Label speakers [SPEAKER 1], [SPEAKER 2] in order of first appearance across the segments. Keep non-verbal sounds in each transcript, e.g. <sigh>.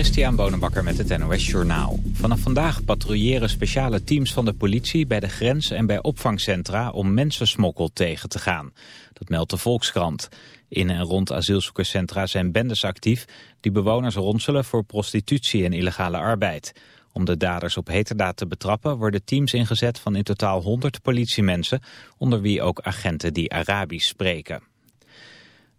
[SPEAKER 1] Christian Bonenbakker met het NOS Journaal. Vanaf vandaag patrouilleren speciale teams van de politie bij de grens en bij opvangcentra om mensensmokkel tegen te gaan. Dat meldt de Volkskrant. In en rond asielzoekerscentra zijn bendes actief die bewoners ronselen voor prostitutie en illegale arbeid. Om de daders op heterdaad te betrappen worden teams ingezet van in totaal 100 politiemensen, onder wie ook agenten die Arabisch spreken.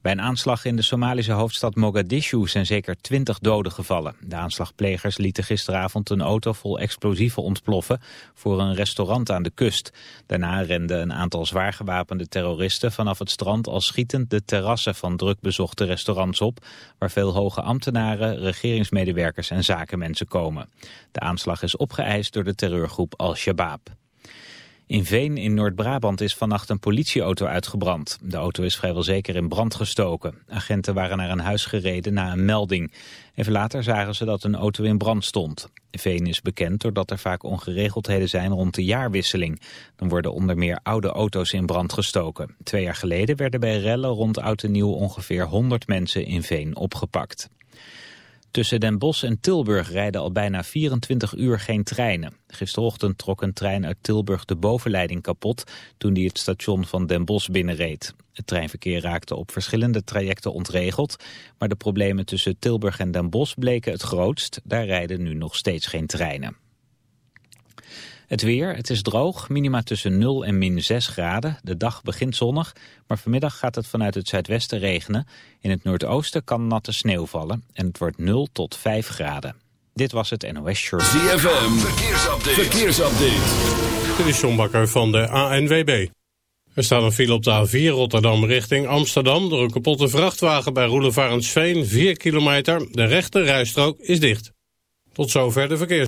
[SPEAKER 1] Bij een aanslag in de Somalische hoofdstad Mogadishu zijn zeker twintig doden gevallen. De aanslagplegers lieten gisteravond een auto vol explosieven ontploffen voor een restaurant aan de kust. Daarna renden een aantal zwaar gewapende terroristen vanaf het strand al schietend de terrassen van drukbezochte restaurants op, waar veel hoge ambtenaren, regeringsmedewerkers en zakenmensen komen. De aanslag is opgeëist door de terreurgroep Al-Shabaab. In Veen in Noord-Brabant is vannacht een politieauto uitgebrand. De auto is vrijwel zeker in brand gestoken. Agenten waren naar een huis gereden na een melding. Even later zagen ze dat een auto in brand stond. Veen is bekend doordat er vaak ongeregeldheden zijn rond de jaarwisseling. Dan worden onder meer oude auto's in brand gestoken. Twee jaar geleden werden bij rellen rond Oud en Nieuw ongeveer 100 mensen in Veen opgepakt. Tussen Den Bosch en Tilburg rijden al bijna 24 uur geen treinen. Gisterochtend trok een trein uit Tilburg de bovenleiding kapot toen die het station van Den Bosch binnenreed. Het treinverkeer raakte op verschillende trajecten ontregeld, maar de problemen tussen Tilburg en Den Bosch bleken het grootst. Daar rijden nu nog steeds geen treinen. Het weer, het is droog, minima tussen 0 en min 6 graden. De dag begint zonnig, maar vanmiddag gaat het vanuit het zuidwesten regenen. In het noordoosten kan natte sneeuw vallen en het wordt 0 tot 5 graden. Dit was het NOS Short.
[SPEAKER 2] ZFM, verkeersupdate. verkeersupdate.
[SPEAKER 3] Dit is John Bakker van de ANWB. Er staat een file op de A4 Rotterdam richting Amsterdam... door een kapotte vrachtwagen bij Roelevarensveen, 4 kilometer. De rechte rijstrook is dicht. Tot zover de verkeers.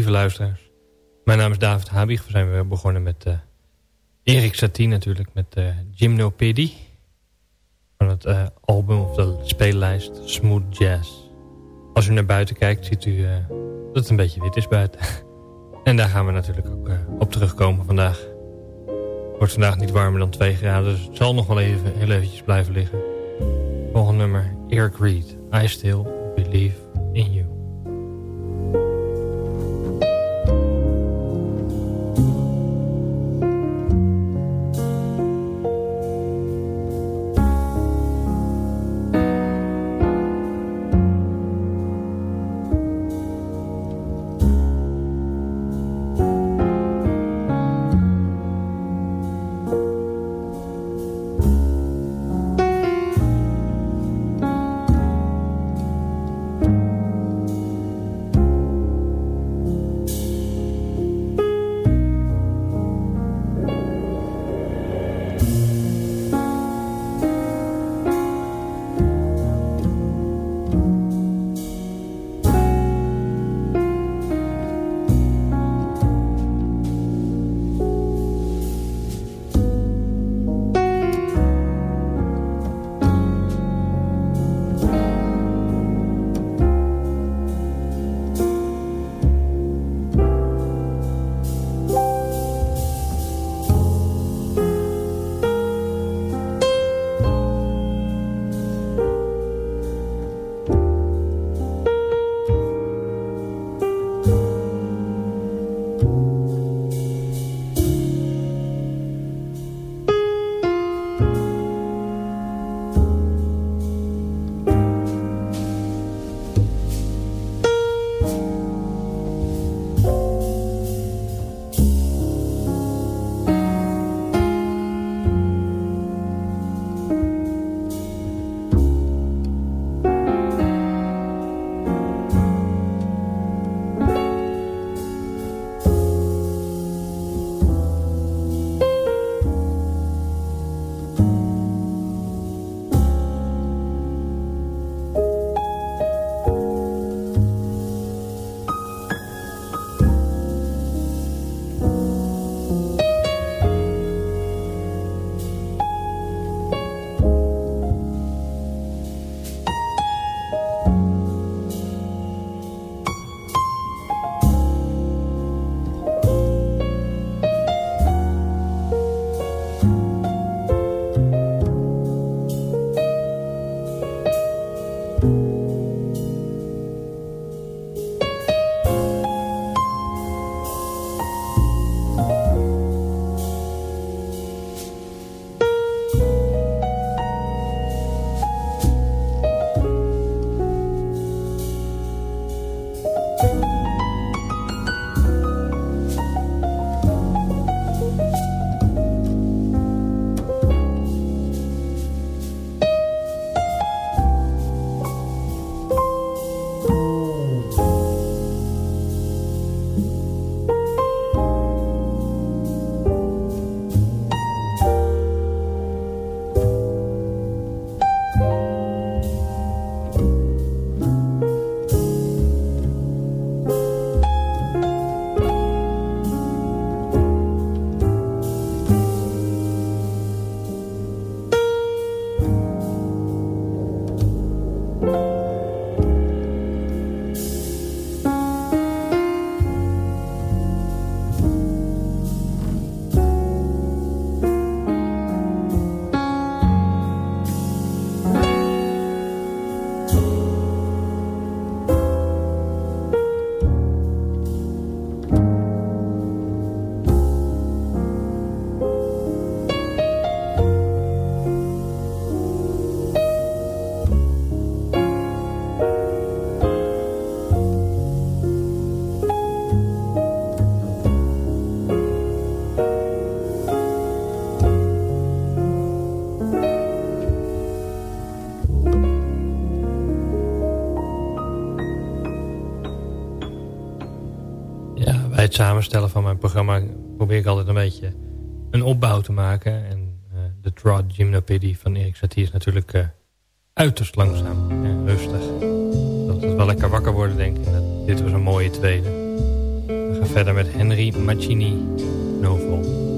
[SPEAKER 4] Lieve luisteraars. Mijn naam is David Habig. We zijn weer begonnen met uh, Erik Satie natuurlijk, met uh, Gymnopedie. Van het uh, album of de speellijst Smooth Jazz. Als u naar buiten kijkt, ziet u dat het een beetje wit is buiten. <laughs> en daar gaan we natuurlijk ook op terugkomen vandaag. Het wordt vandaag niet warmer dan 2 graden, dus het zal nog wel even heel eventjes blijven liggen. Volgende nummer, Eric Reed. I Still Believe in You. Samenstellen van mijn programma probeer ik altijd een beetje een opbouw te maken. En uh, de Trot Gymnopedie van Erik Satie is natuurlijk uh, uiterst langzaam en rustig. Dat het wel lekker wakker worden denk ik. Dit was een mooie tweede. ga verder met Henry Mancini Novel.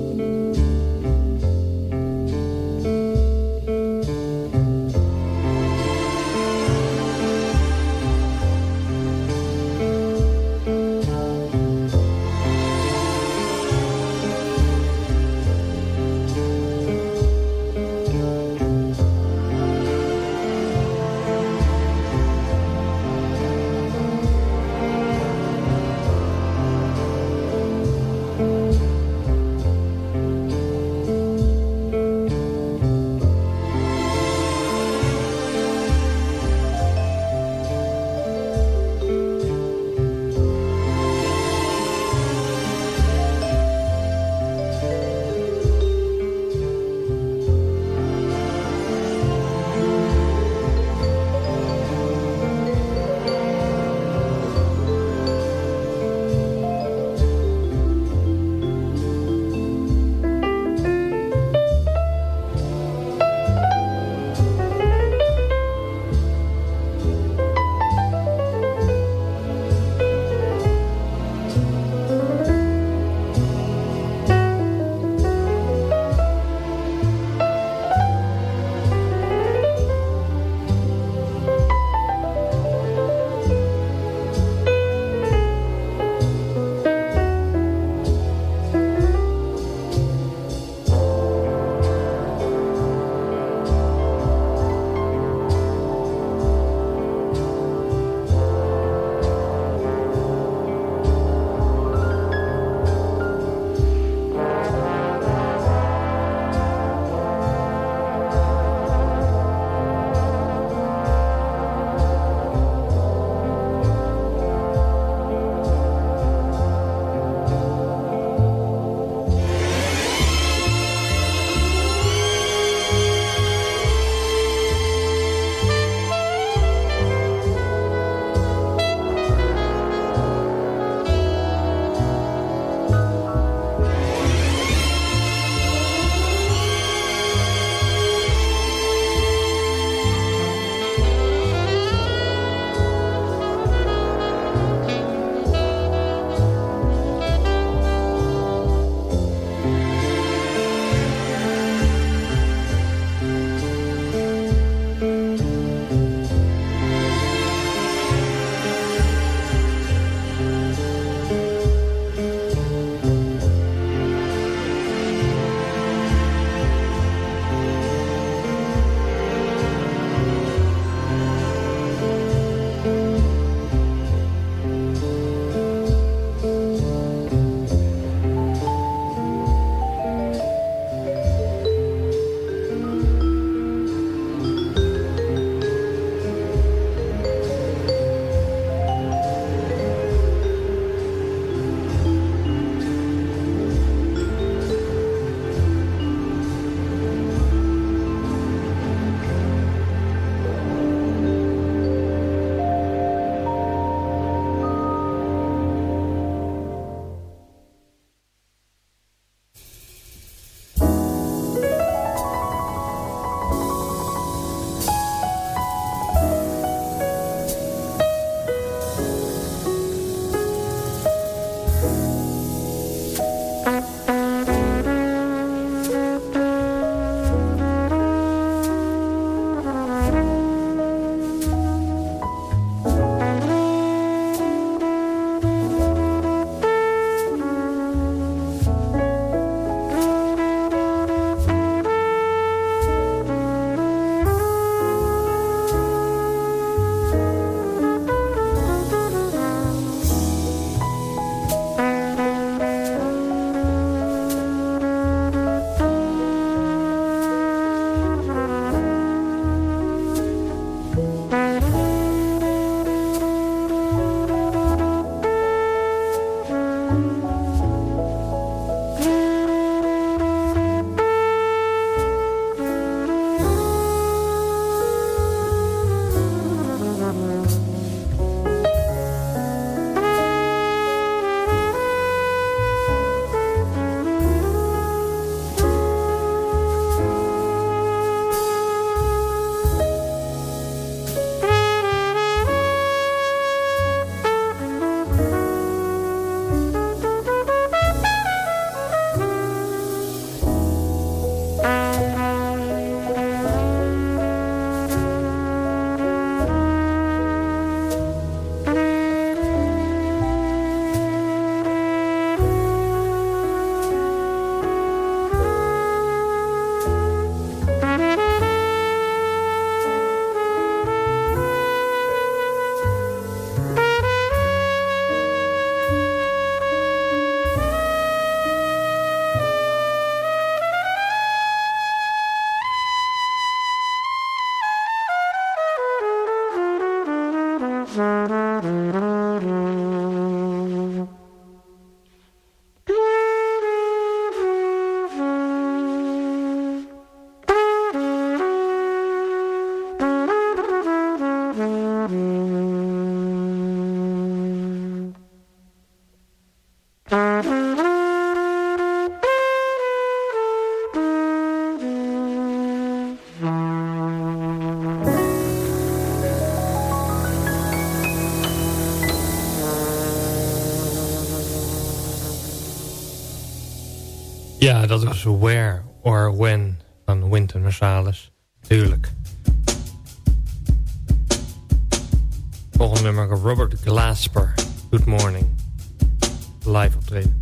[SPEAKER 4] Ja, dat was Where or When van Winter Marsalis. Tuurlijk. Volgende nummer Robert Glasper. Good Morning. Live optreden.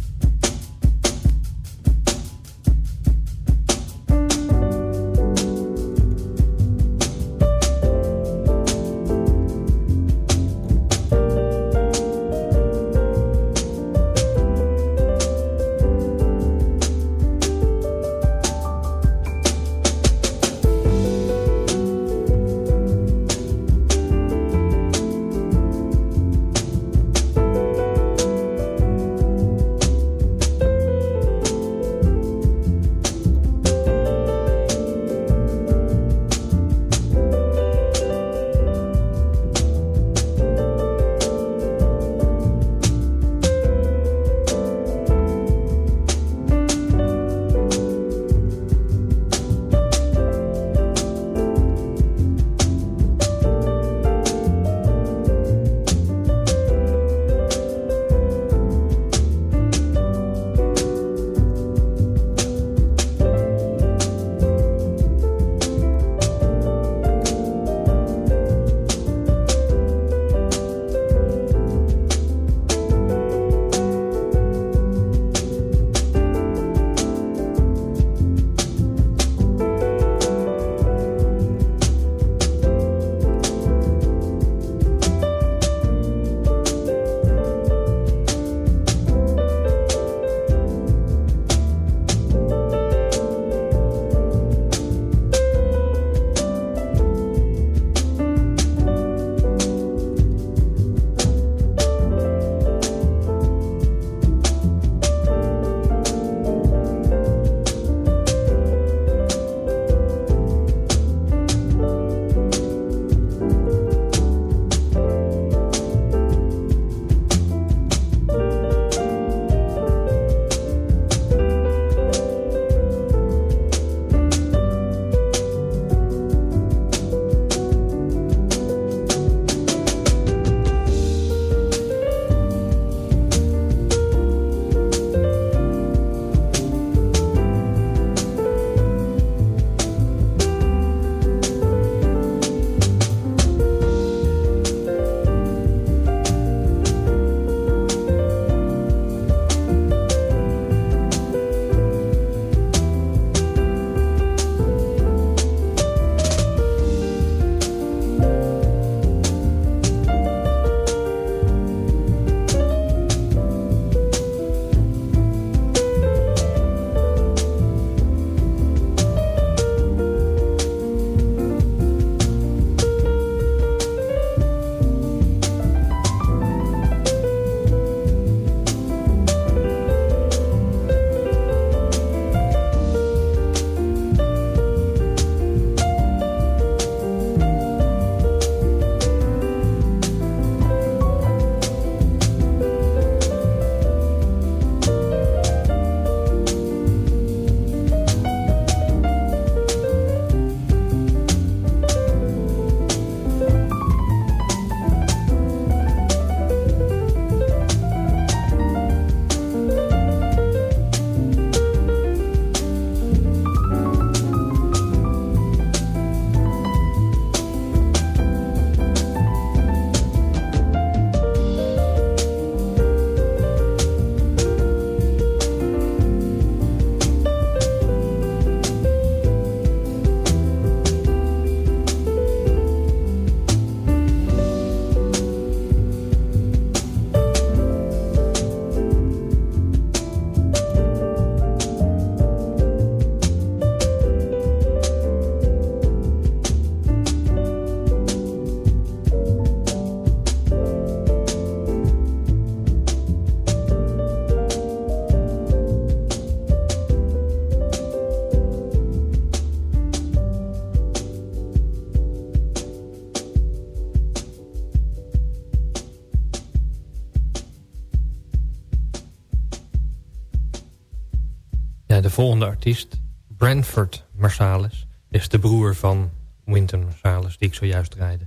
[SPEAKER 4] Volgende artiest, Brentford Marsalis, is de broer van Winton Marsalis, die ik zojuist draaide.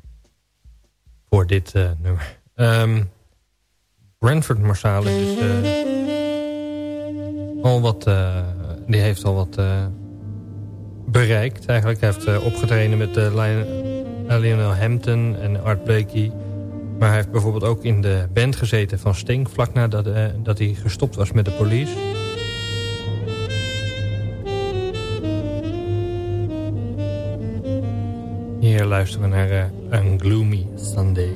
[SPEAKER 4] Voor dit uh, nummer. Um, Brentford Marsalis is uh, al wat uh, die heeft al wat bereikt eigenlijk. Hij heeft opgetreden met Lionel Hampton en Art Blakey. Maar hij heeft bijvoorbeeld ook in de band gezeten van Sting... vlak nadat dat hij gestopt was met de police. Hier luisteren naar uh, A Gloomy Sunday.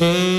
[SPEAKER 4] Mm.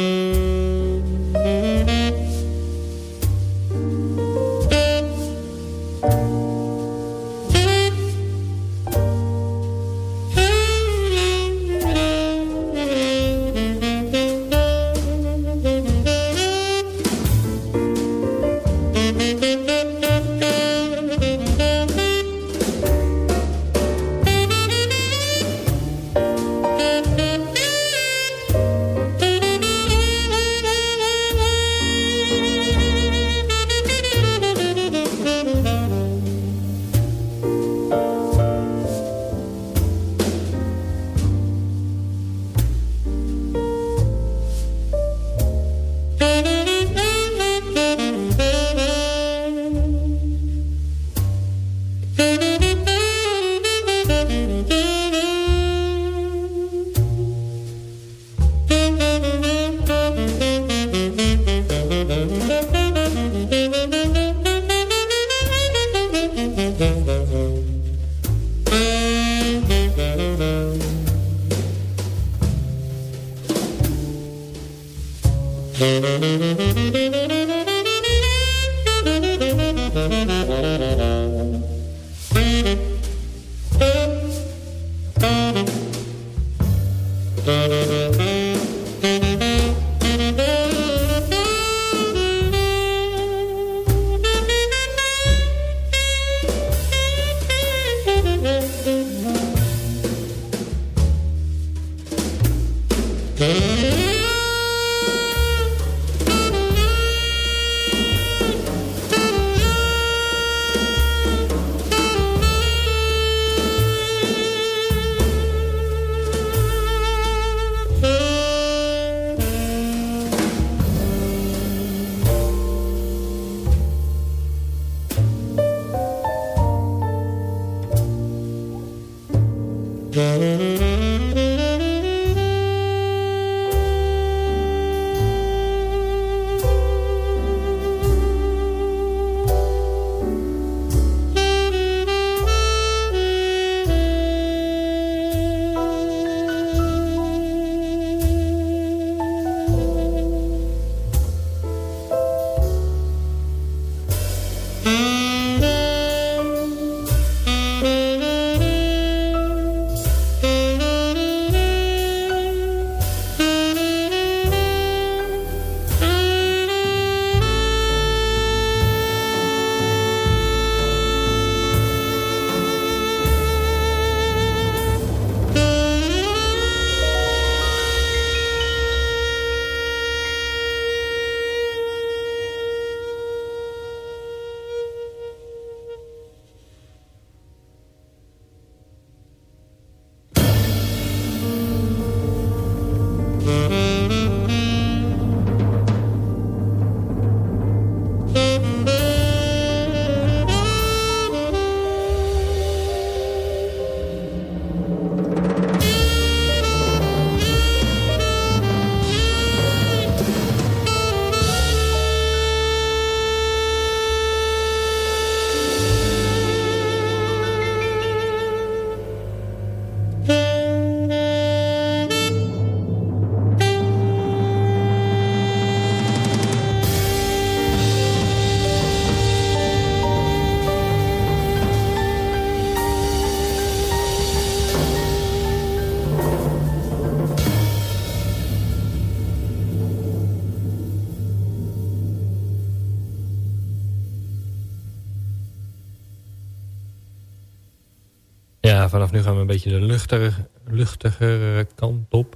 [SPEAKER 4] Vanaf nu gaan we een beetje de luchtigere, luchtigere kant op.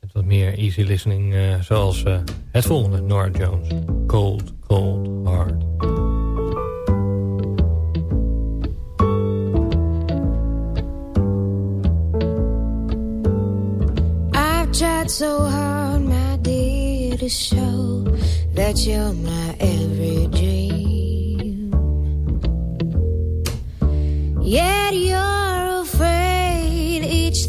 [SPEAKER 4] Met wat meer easy listening, uh, zoals uh, het volgende, Nora Jones. Cold, cold, hard.
[SPEAKER 5] I've tried so hard, my dear, to show that you're my every dream. Yet you're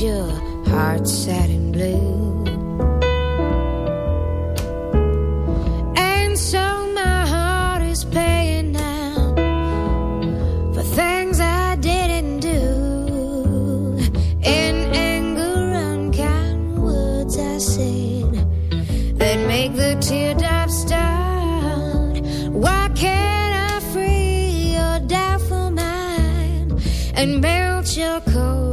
[SPEAKER 5] your heart sad and blue. And so my heart is paying now for things I didn't do. In anger, unkind words I said that make the teardrops start. Why can't I free your doubtful mind and melt your cold, cold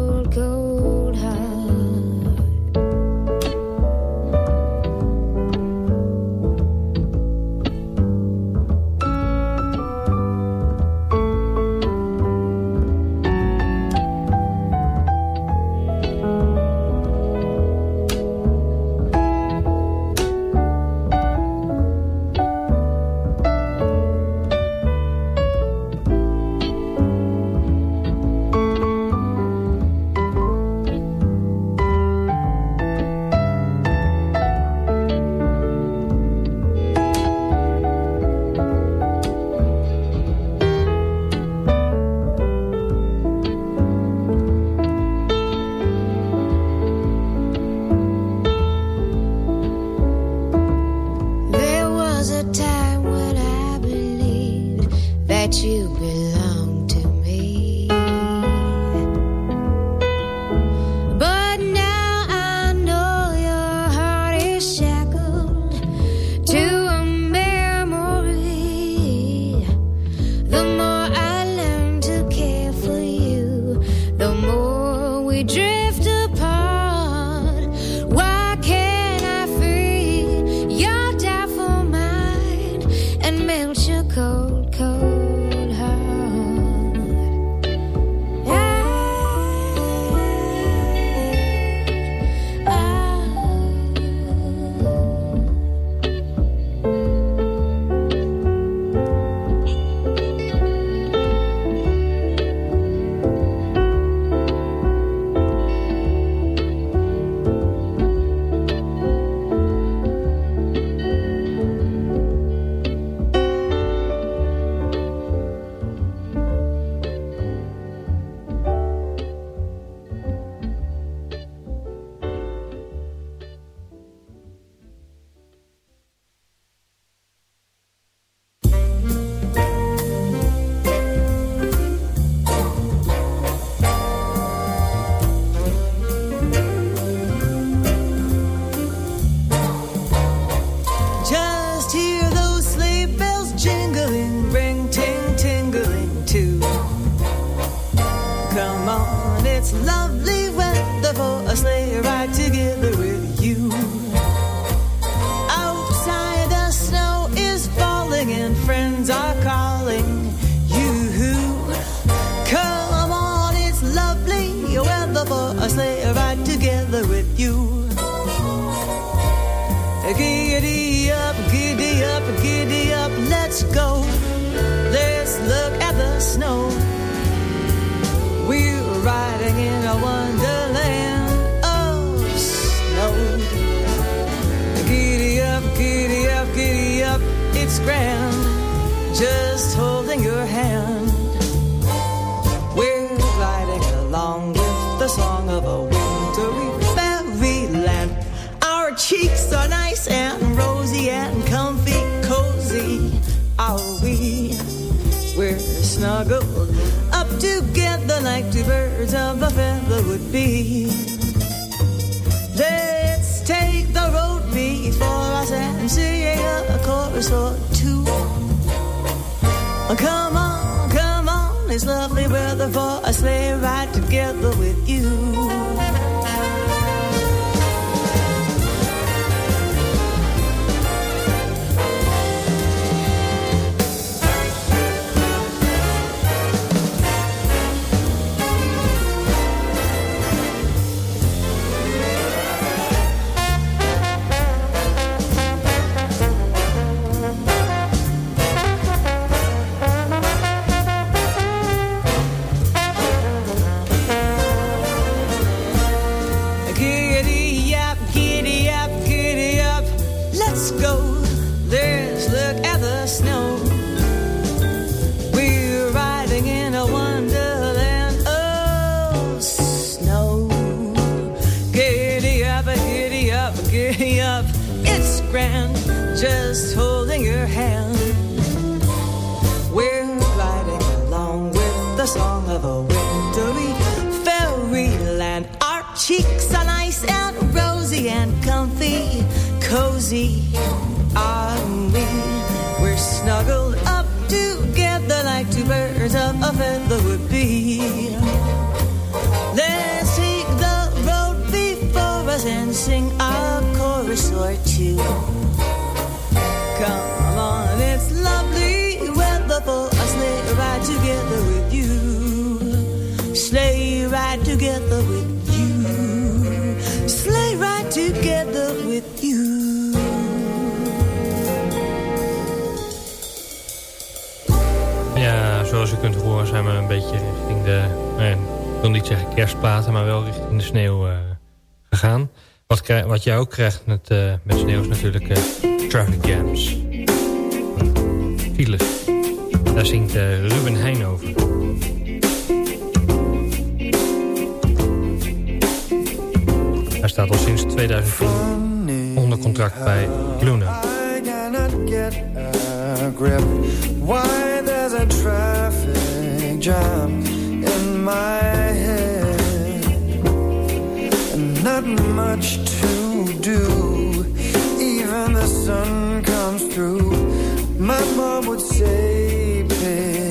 [SPEAKER 6] come on, come on, it's lovely weather for
[SPEAKER 4] zijn we een beetje richting de... Nou ik wil niet zeggen kerstplaten, maar wel richting de sneeuw eh, gegaan. Wat, krijg, wat jij ook krijgt met, eh, met sneeuw is natuurlijk eh, traffic jams. Files. Daar zingt Ruben Heijn over. Hij staat al sinds 2010 onder contract bij Luna.
[SPEAKER 7] Why there's a traffic drum in my head. And not much to do. Even the sun comes through. My mom would say babe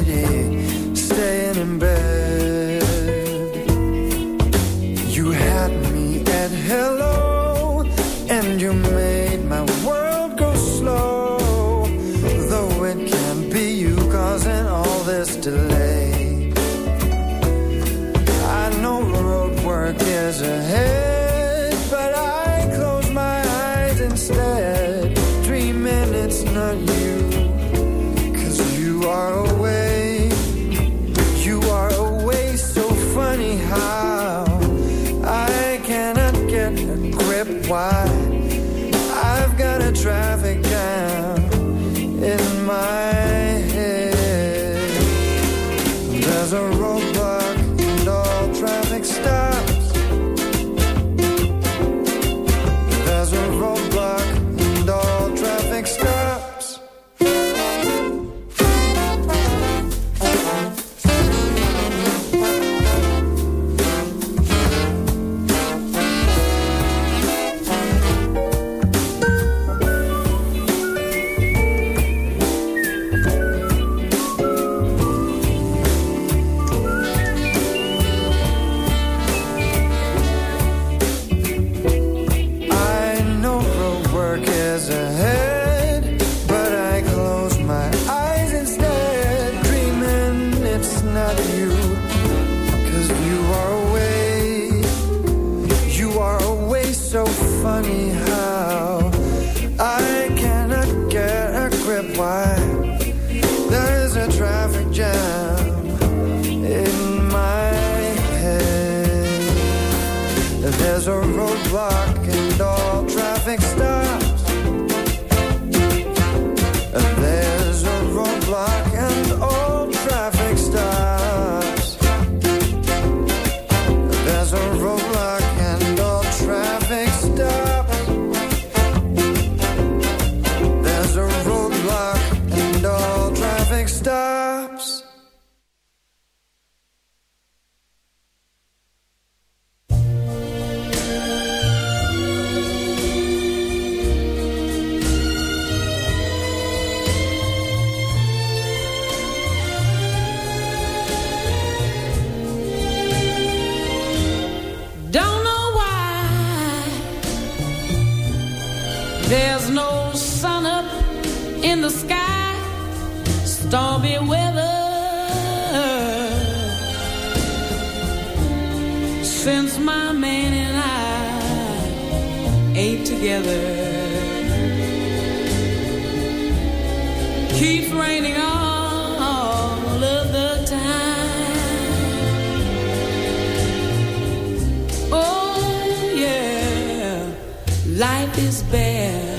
[SPEAKER 7] is
[SPEAKER 6] bare.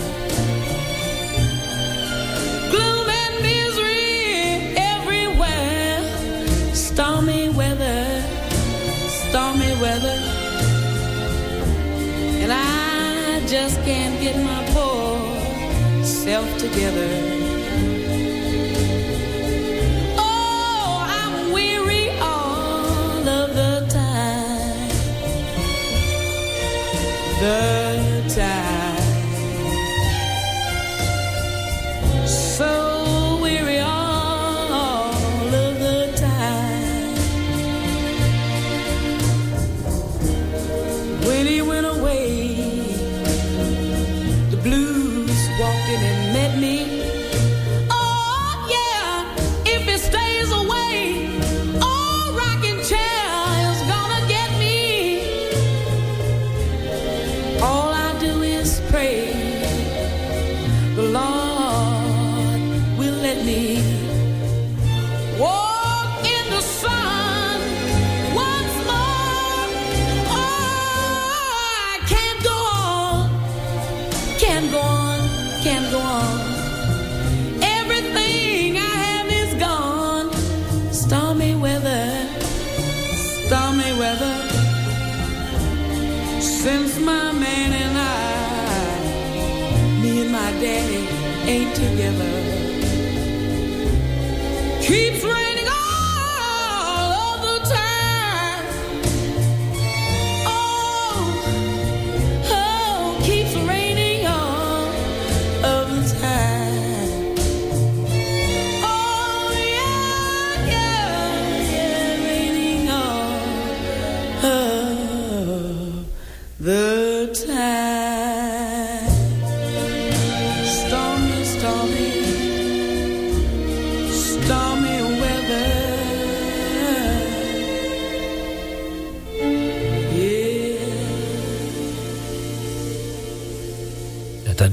[SPEAKER 6] Gloom and misery everywhere. Stormy weather, stormy weather. And I just can't get my poor self together.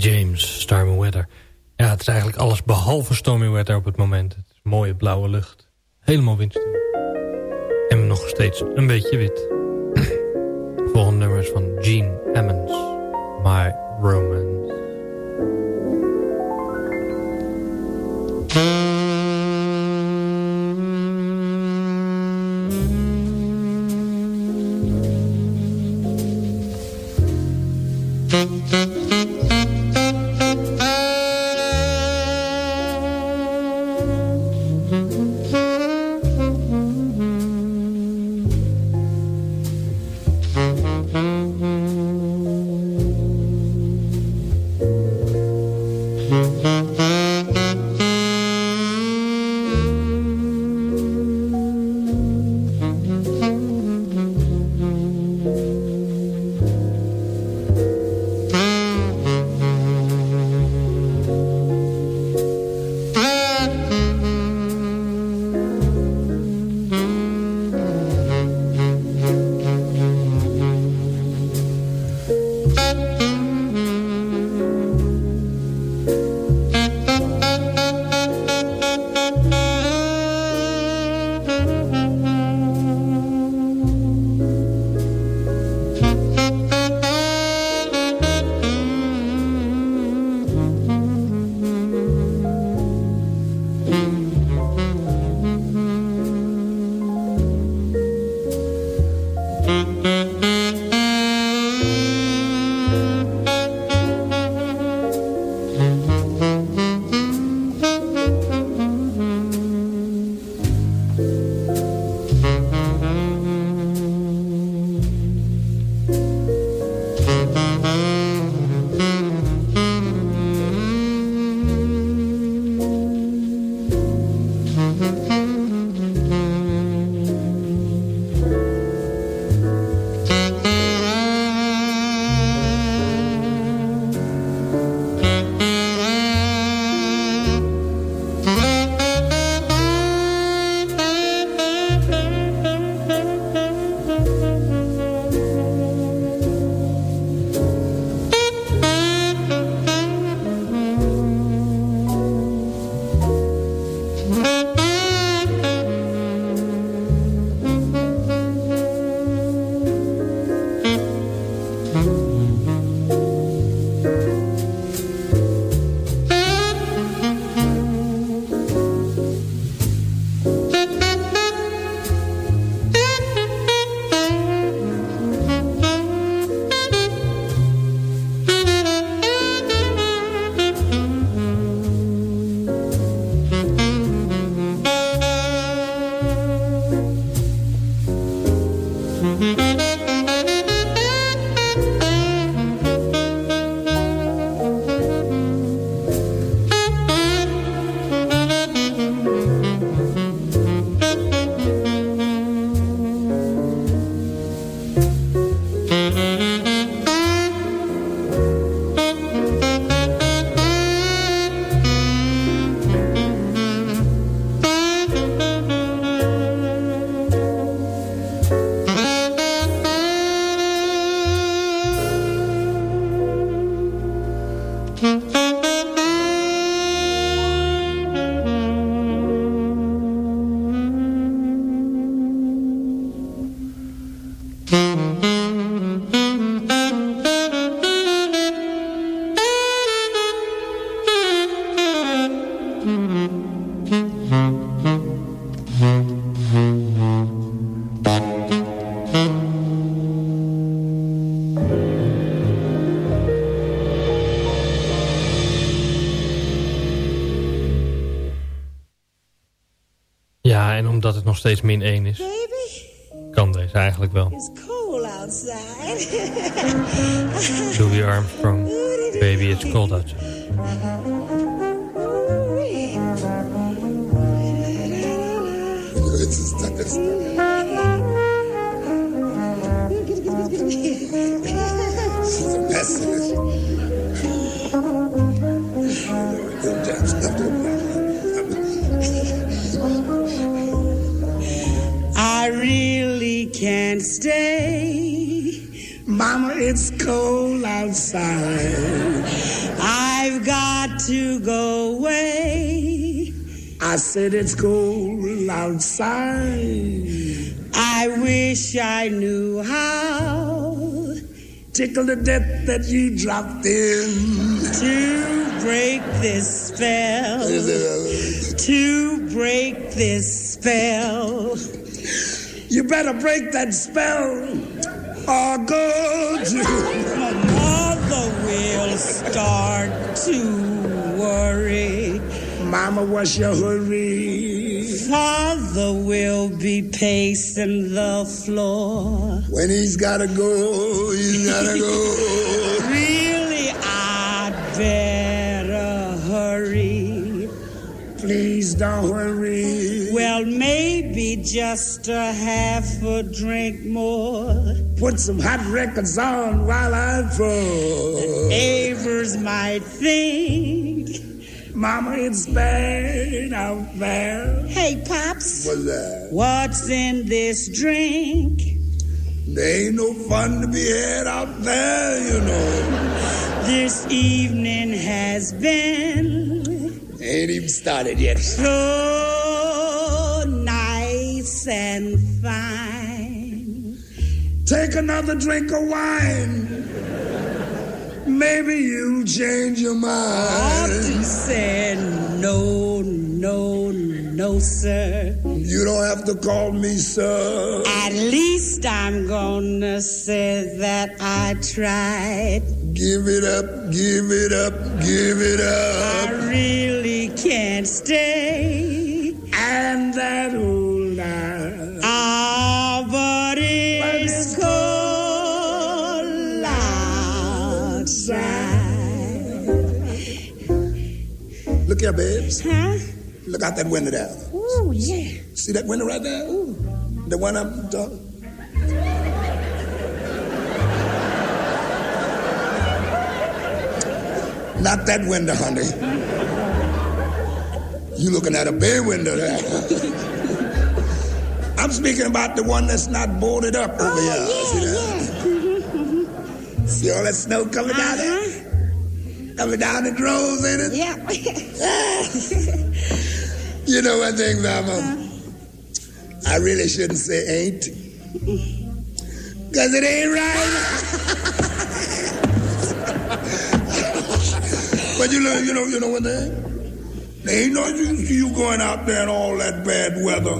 [SPEAKER 4] James, Stormy Weather. Ja, het is eigenlijk alles behalve Stormy Weather op het moment. Het is mooie blauwe lucht. Helemaal windstil. En nog steeds een beetje wit. <clears throat> Volgende nummer is van Gene Emmons. My Romance. Steeds min 1 is, kan deze eigenlijk wel.
[SPEAKER 8] It's cold outside.
[SPEAKER 4] Louis Armstrong,
[SPEAKER 8] said it's cold outside. I wish I knew how. To tickle the death that you dropped in. To break this spell. to break this spell. You better break that spell or go to. My <laughs> Mother will start to worry. Mama, what's your hurry? Father will be pacing the floor. When he's gotta go, he's gotta go. <laughs> really, I'd better hurry. Please don't hurry. Well, maybe just a half a drink more. Put some hot records on while I'm full. Neighbors might think. Mama, it's bad out there. Hey, Pops. What's that? What's in this drink? There ain't no fun to be had out there, you know. This evening has been Ain't even started yet. So nice and fine. Take another drink of wine. Maybe you'll change your mind. Opie said no, no, no, sir. You don't have to call me sir. At least I'm gonna say that I tried. Give it up, give it up, give it up. I really can't stay. And that old eye. Ah,
[SPEAKER 9] Here, babes.
[SPEAKER 8] Huh?
[SPEAKER 9] Look out that window there.
[SPEAKER 8] Ooh, yeah.
[SPEAKER 9] See that window right there? Ooh. The one I'm talking. Not that window, honey. You looking at a bay window there. <laughs> I'm speaking about the one that's not boarded up over oh, here. Yeah, See that? See all that snow coming uh-huh. down there? Coming down the droves, ain't it?
[SPEAKER 8] Yeah. <laughs>
[SPEAKER 9] You know one thing, Mama? I really shouldn't say ain't. Because it ain't right. <laughs> but you know, you know, you know what eh? they There ain't no use to you going out there in all that bad weather,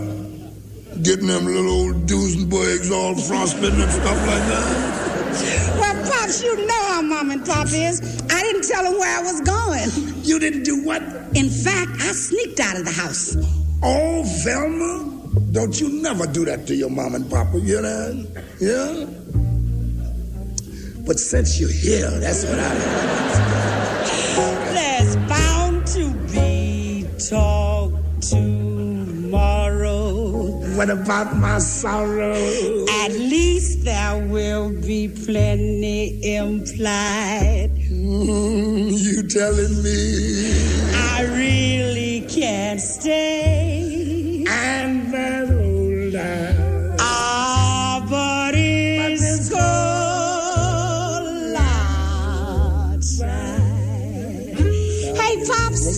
[SPEAKER 9] getting them little old Duesenbergs all frostbitten and stuff like that.
[SPEAKER 10] You know how Mom and Pop is. I didn't tell them where I was going.
[SPEAKER 9] You didn't do what?
[SPEAKER 10] In fact, I sneaked out of the house.
[SPEAKER 9] Oh, Velma, don't you never do that to your mom and papa, you know? Yeah? But since you're here, that's what I...
[SPEAKER 10] There's bound to be talk tomorrow.
[SPEAKER 9] What about my sorrow?
[SPEAKER 10] At least there will be plenty implied.
[SPEAKER 9] Mm, you telling me?
[SPEAKER 10] I really can't stay.
[SPEAKER 9] I'm that old eye.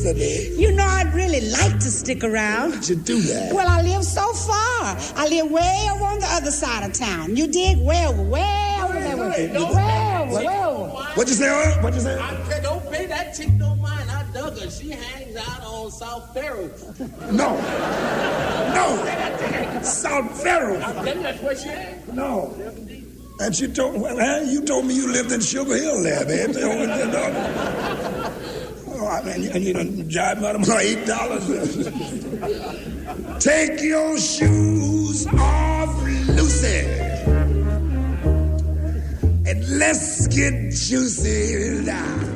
[SPEAKER 10] Pops.
[SPEAKER 9] What's that?
[SPEAKER 10] You know, I'd really like to stick around.
[SPEAKER 9] How'd you do that?
[SPEAKER 10] Well, I live so far. I live way over on the other side of town. You dig? Well, well, way over there. Way over, way.
[SPEAKER 9] What'd you say? Earl? What'd you say?
[SPEAKER 11] I said, don't pay that chick no mind. I dug her. She hangs out on South Ferro.
[SPEAKER 9] No. No. <laughs> South Ferro.
[SPEAKER 11] I tell you, that's where she hangs.
[SPEAKER 9] No. And you told, well, you told me you lived in Sugar Hill there, man. <laughs> Oh, I mean, and you done jive about them for eight dollars. Take your shoes off, Lucy. And let's get juicy now.